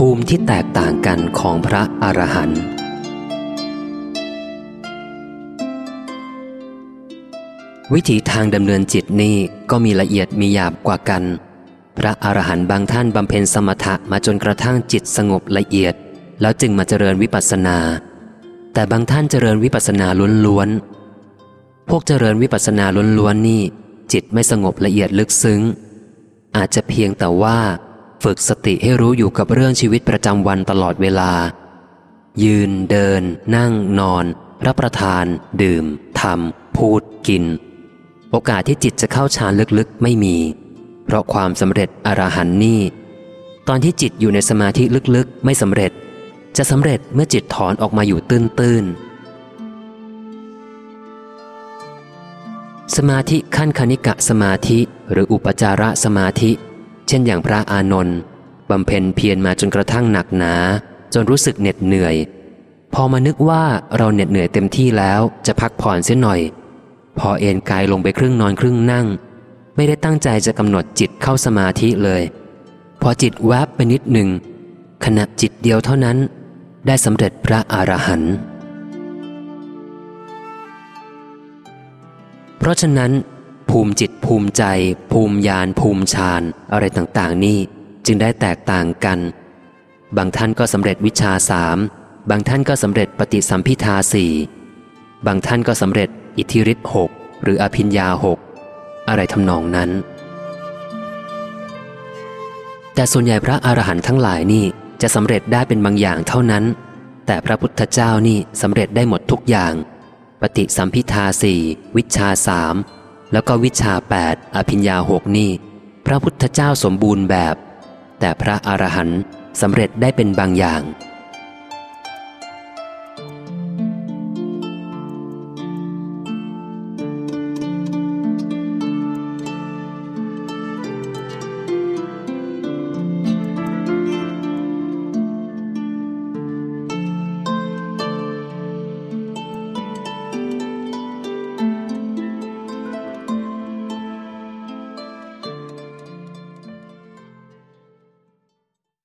ภูมิที่แตกต่างกันของพระอรหันต์วิถีทางดำเนินจิตนี่ก็มีละเอียดมีหยาบกว่ากัน พระอรหันต์บางท่านบำเพ็ญสมถะมาจนกระทั่งจิตสงบละเอียด แล้วจึงมาเจริญวิปัสสนา แต่บางท่านเจริญวิปัสสนาล้วนๆพวกเจริญวิปัสสนาล้วนๆนี่ จิตไม่สงบละเอียดลึกซึ้ง อาจจะเพียงแต่ว่า ฝึกสติให้รู้อยู่กับเรื่องชีวิตประจำวันตลอดเวลา ยืนเดิน นั่งนอน รับประทาน ดื่มทำพูดกิน โอกาสที่จิตจะเข้าฌานลึกๆ ไม่มี เพราะความสำเร็จอรหันนี่ ตอนที่จิตอยู่ในสมาธิลึกๆ ไม่สำเร็จ จะสำเร็จเมื่อจิตถอนออกมาอยู่ตื้นๆสมาธิขั้นคณิกะสมาธิ หรืออุปจาระสมาธิ เช่นอย่างพระอานนท์บำเพ็ญเพียรมาจนกระทั่งหนักหนา จนรู้สึกเหน็ดเหนื่อย พอมานึกว่าเราเหน็ดเหนื่อยเต็มที่แล้วจะพักผ่อนเสียหน่อย พอเอนกายลงไปครึ่งนอนครึ่งนั่ง ไม่ได้ตั้งใจจะกำหนดจิตเข้าสมาธิเลย พอจิตแวบไปนิดหนึ่งขณะจิตเดียวเท่านั้น ได้สำเร็จพระอรหันต์เพราะฉะนั้น ภูมิจิตภูมิใจ ภูมิญาณภูมิฌานอะไรต่างๆ นี่จึงได้แตกต่างกัน บางท่านก็สำเร็จวิชาสามบางท่านก็สำเร็จปฏิสัมพิทาสี่บางท่านก็สำเร็จอิทธิฤทธิหกหรืออภิญญาหกอะไรทำนองนั้น แต่ส่วนใหญ่พระอรหันต์ทั้งหลายนี่จะสำเร็จได้เป็นบางอย่างเท่านั้น แต่พระพุทธเจ้านี่สำเร็จได้หมดทุกอย่าง ปฏิสัมพิทาสี่วิชาสาม แล้วก็วิชาแปดอภิญญาหกนี่ พระพุทธเจ้าสมบูรณ์แบบ แต่พระอรหันต์สำเร็จได้เป็นบางอย่าง